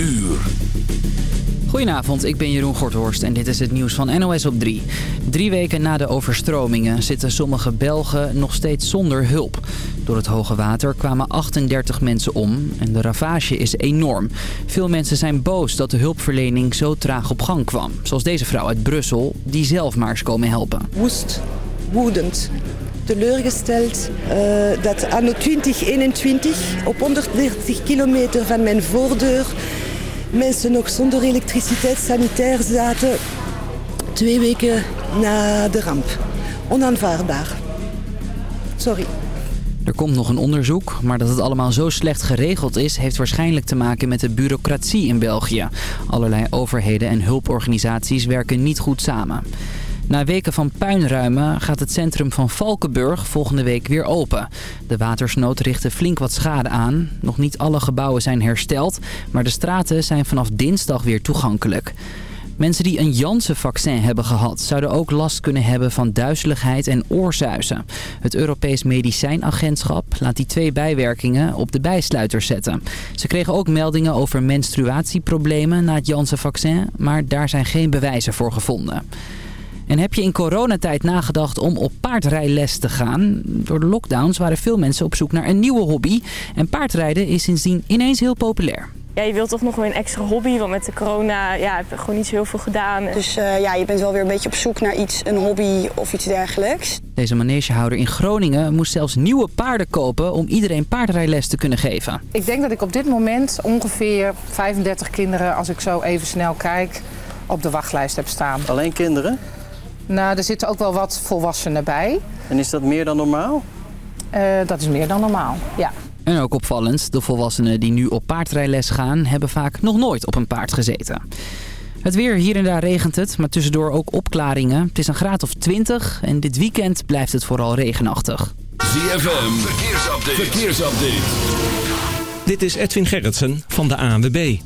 uur. Goedenavond, ik ben Jeroen Gorthorst en dit is het nieuws van NOS op 3. Drie weken na de overstromingen zitten sommige Belgen nog steeds zonder hulp. Door het hoge water kwamen 38 mensen om en de ravage is enorm. Veel mensen zijn boos dat de hulpverlening zo traag op gang kwam. Zoals deze vrouw uit Brussel, die zelf maar is komen helpen. Woest, woedend, teleurgesteld uh, dat anno 2021 op 130 kilometer van mijn voordeur mensen nog zonder elektriciteit sanitair zaten twee weken na de ramp. Onaanvaardbaar. Sorry. Er komt nog een onderzoek, maar dat het allemaal zo slecht geregeld is... heeft waarschijnlijk te maken met de bureaucratie in België. Allerlei overheden en hulporganisaties werken niet goed samen. Na weken van puinruimen gaat het centrum van Valkenburg volgende week weer open. De watersnood richtte flink wat schade aan. Nog niet alle gebouwen zijn hersteld, maar de straten zijn vanaf dinsdag weer toegankelijk. Mensen die een Janssen-vaccin hebben gehad... zouden ook last kunnen hebben van duizeligheid en oorzuizen. Het Europees Medicijnagentschap laat die twee bijwerkingen op de bijsluiters zetten. Ze kregen ook meldingen over menstruatieproblemen na het Janssen-vaccin... maar daar zijn geen bewijzen voor gevonden. En heb je in coronatijd nagedacht om op paardrijles te gaan? Door de lockdowns waren veel mensen op zoek naar een nieuwe hobby. En paardrijden is sindsdien ineens heel populair. Ja, je wilt toch nog weer een extra hobby, want met de corona ja, heb ik gewoon niet zo heel veel gedaan. Dus uh, ja, je bent wel weer een beetje op zoek naar iets, een hobby of iets dergelijks. Deze manegehouder in Groningen moest zelfs nieuwe paarden kopen om iedereen paardrijles te kunnen geven. Ik denk dat ik op dit moment ongeveer 35 kinderen, als ik zo even snel kijk, op de wachtlijst heb staan. Alleen kinderen? Nou, er zitten ook wel wat volwassenen bij. En is dat meer dan normaal? Uh, dat is meer dan normaal, ja. En ook opvallend, de volwassenen die nu op paardrijles gaan... hebben vaak nog nooit op een paard gezeten. Het weer, hier en daar regent het, maar tussendoor ook opklaringen. Het is een graad of 20 en dit weekend blijft het vooral regenachtig. ZFM, verkeersupdate. verkeersupdate. Dit is Edwin Gerritsen van de ANWB.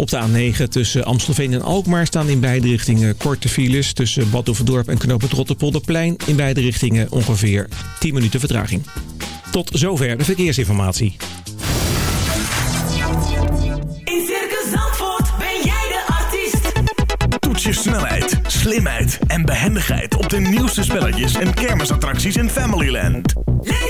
Op de A9 tussen Amstelveen en Alkmaar staan in beide richtingen korte files... tussen Bad en Knoop het Rotterpolderplein. In beide richtingen ongeveer 10 minuten vertraging. Tot zover de verkeersinformatie. In Circus Zandvoort ben jij de artiest. Toets je snelheid, slimheid en behendigheid... op de nieuwste spelletjes en kermisattracties in Familyland. Leef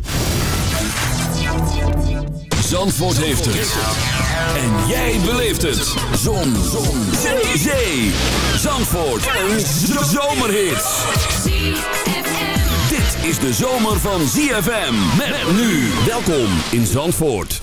Zandvoort heeft het. En jij beleeft het. Zon. Zon. Zee. Zee. Zandvoort. Een zomerhit is de zomer van ZFM. Met, nu. Welkom in Zandvoort.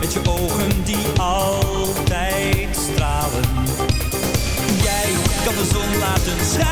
met je ogen die altijd stralen. Jij kan de zon laten schijnen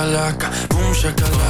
shakalaka, boom shakalaka.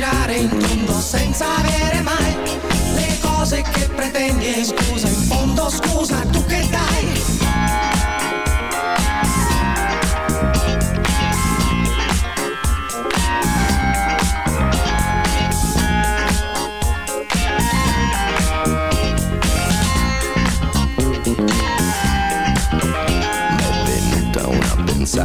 Girare in tondo senza avere mai le cose che pretendi scusa, in fondo scusa, tu che dai?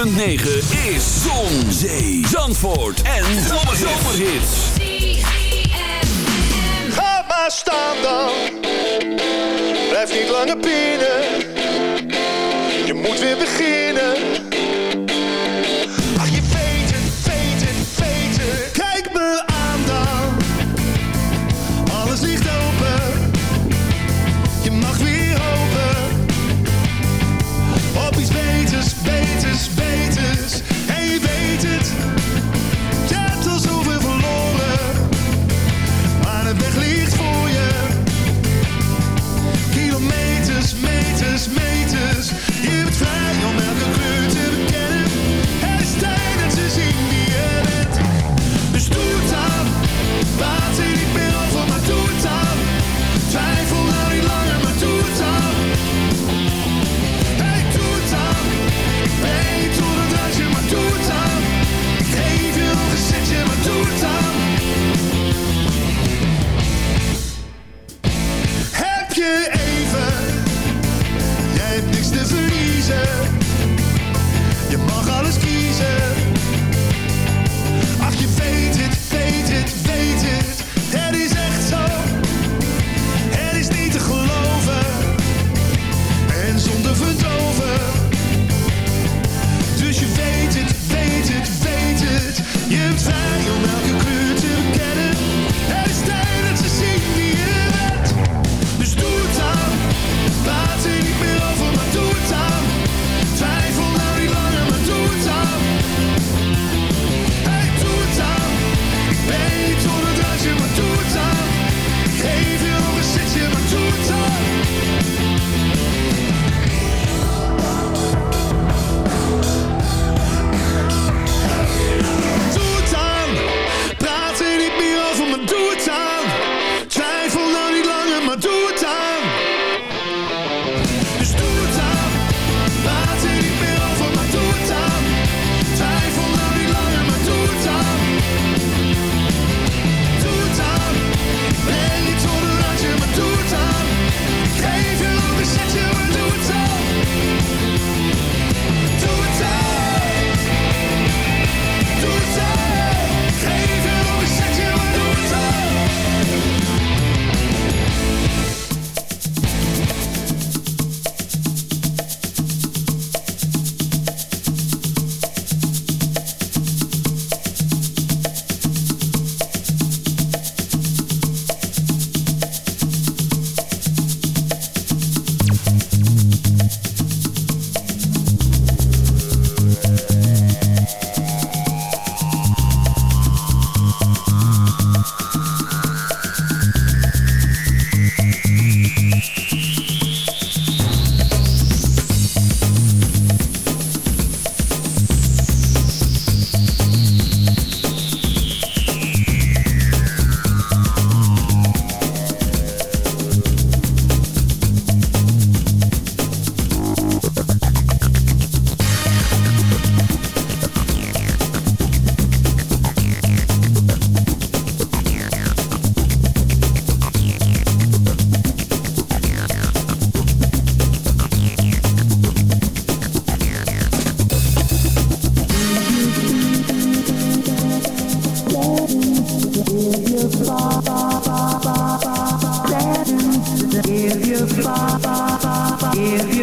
106.9 is Zon, Zee, Zandvoort en Zomerhits. Ga maar staan dan, blijf niet langer binnen. Je moet weer beginnen If you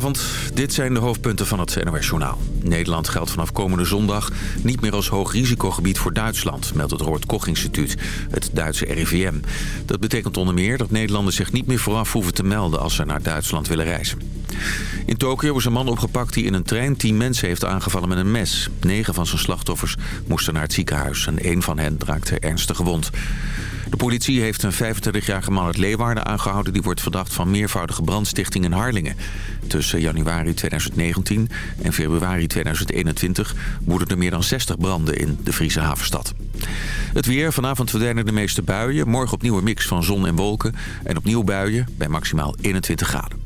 Goedenavond, dit zijn de hoofdpunten van het NOS-journaal. Nederland geldt vanaf komende zondag niet meer als hoog risicogebied voor Duitsland... meldt het Robert Koch-instituut, het Duitse RIVM. Dat betekent onder meer dat Nederlanders zich niet meer vooraf hoeven te melden... als ze naar Duitsland willen reizen. In Tokio is een man opgepakt die in een trein tien mensen heeft aangevallen met een mes. Negen van zijn slachtoffers moesten naar het ziekenhuis en één van hen raakte ernstig gewond. De politie heeft een 25-jarige man uit Leeuwarden aangehouden... die wordt verdacht van meervoudige brandstichting in Harlingen. Tussen januari 2019 en februari 2021 woedden er meer dan 60 branden in de Friese havenstad. Het weer. Vanavond verdwijnen de meeste buien. Morgen opnieuw een mix van zon en wolken. En opnieuw buien bij maximaal 21 graden.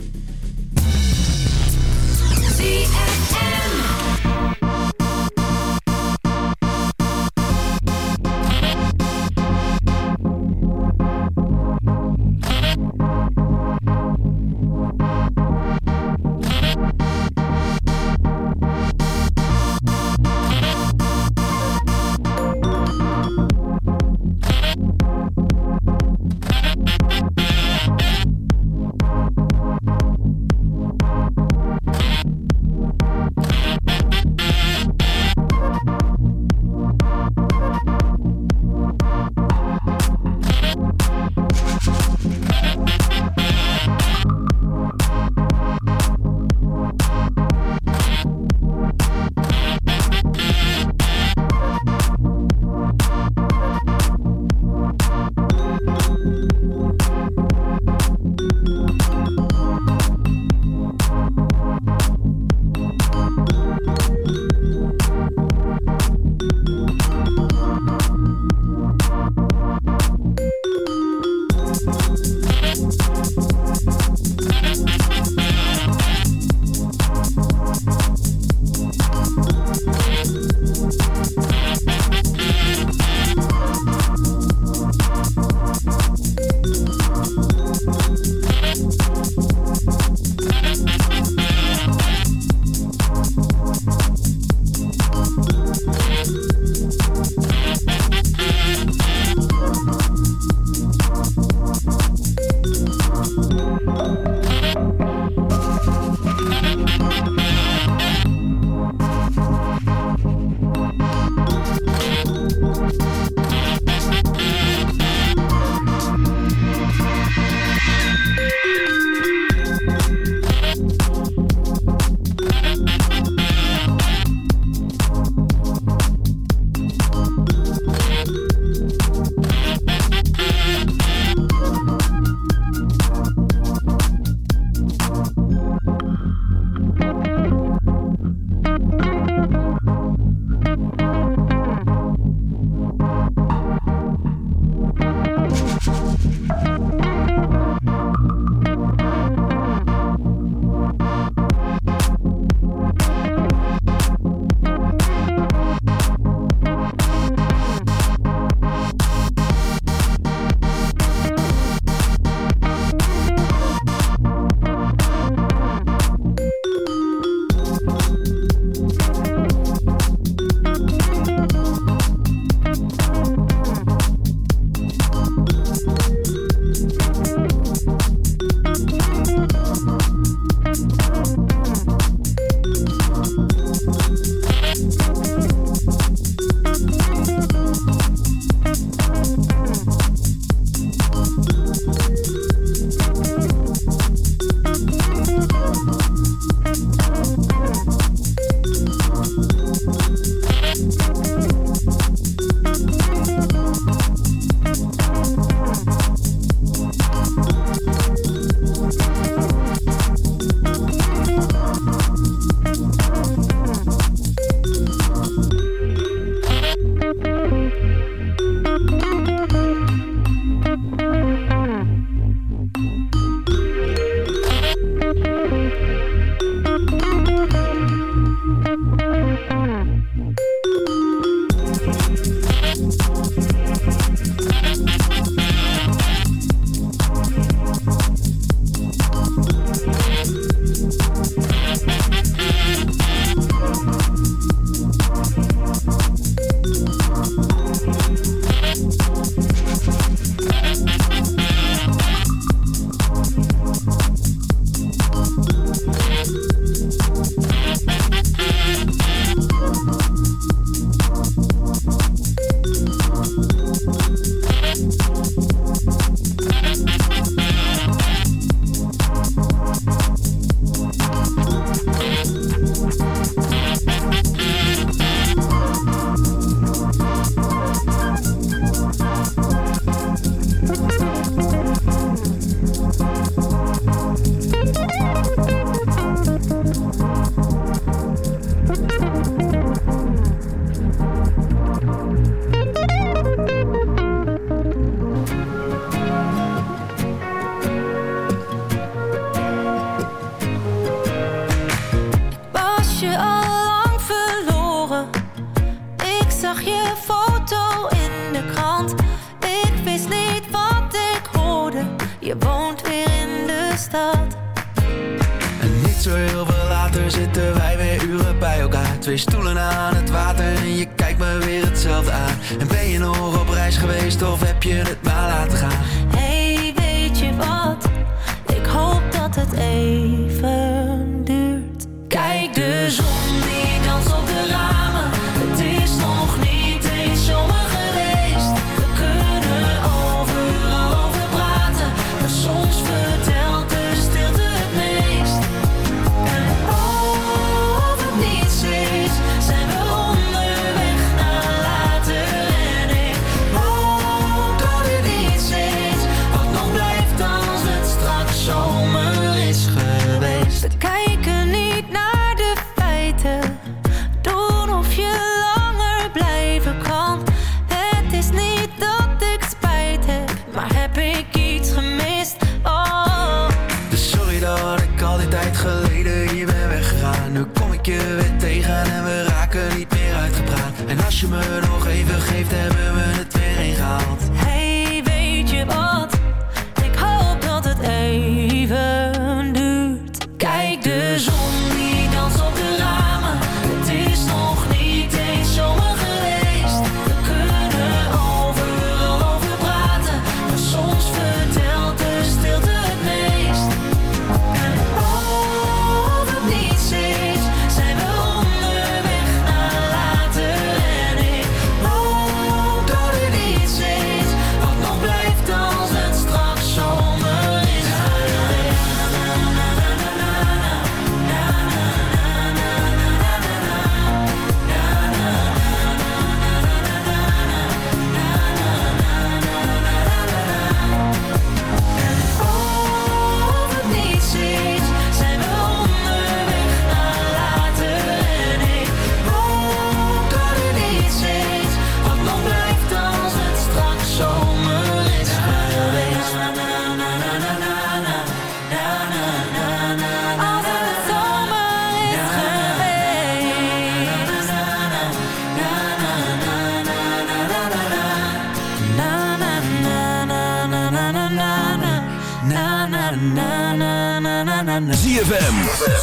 je me nog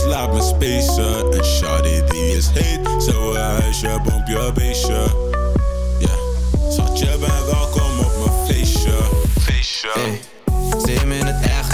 slaap met me. En shawty die is heet, zo huisje, pomp je beestje. Yeah, schat je bent welkom op mijn feestje. Feestje. Hey, zie me in het echt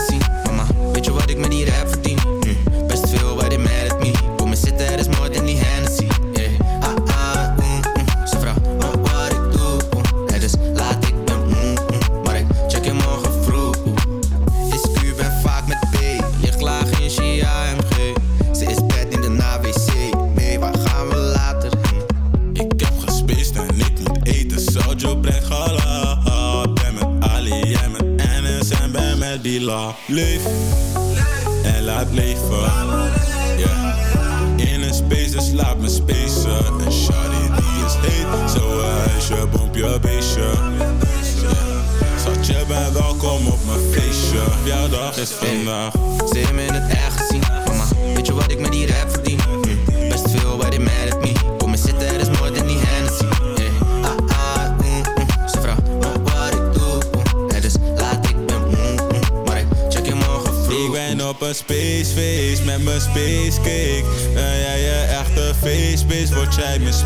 Miss.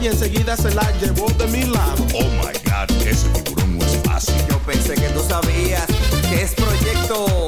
y enseguida se la llevó de mi lado. Oh my god, ese tiburón no es fácil. Yo pensé que tú sabías que es proyecto.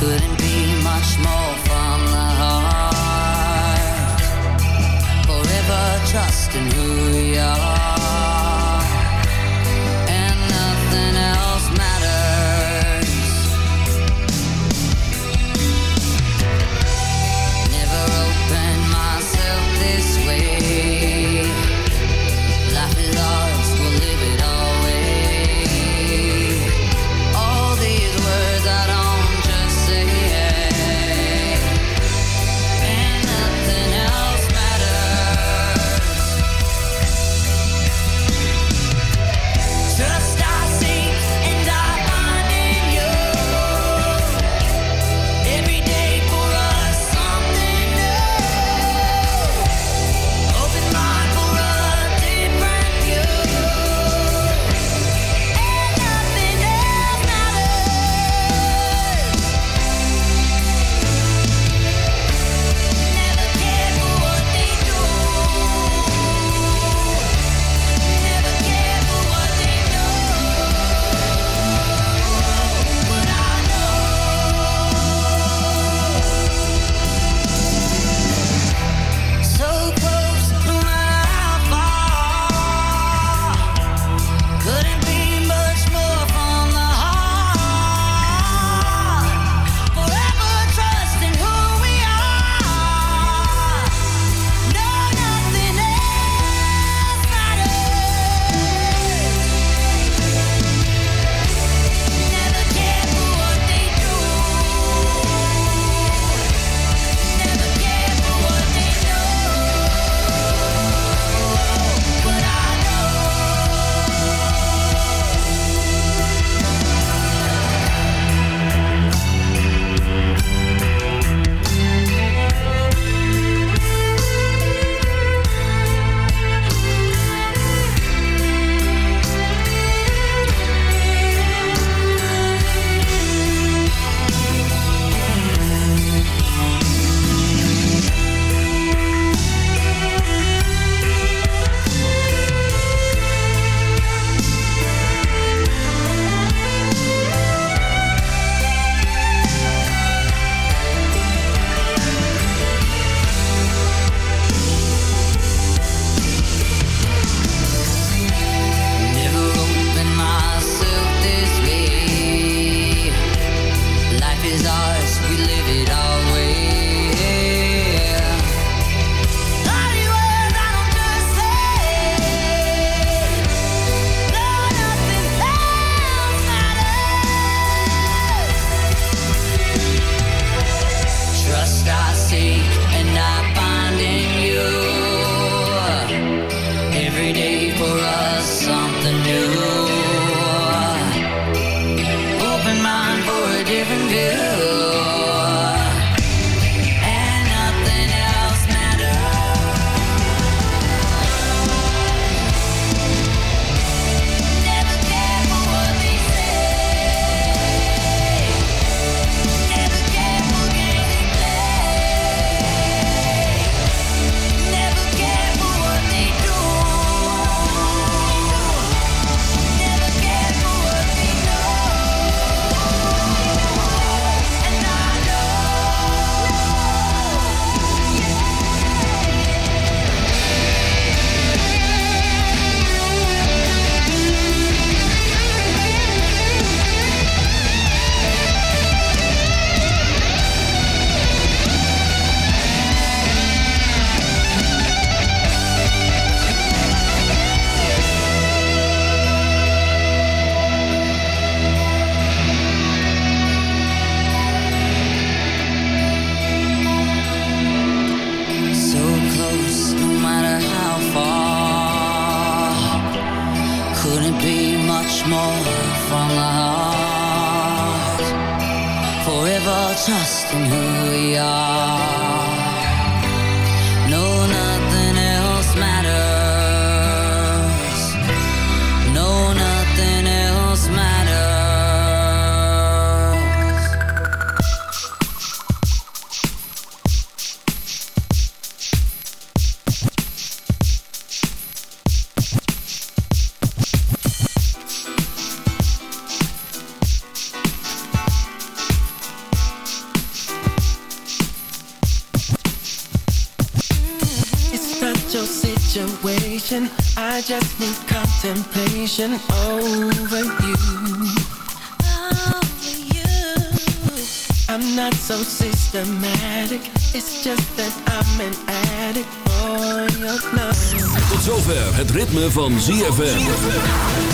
couldn't be much more from the heart. Forever trusting who you are. Contemplation over you. I'm not so systematic. It's just that I'm an addict for your love. Tot zover het ritme van ZFM.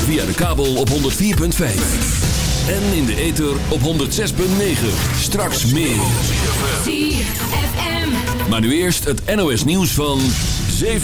Via de kabel op 104.5. En in de ether op 106.9. Straks meer. ZFM. Maar nu eerst het NOS nieuws van 7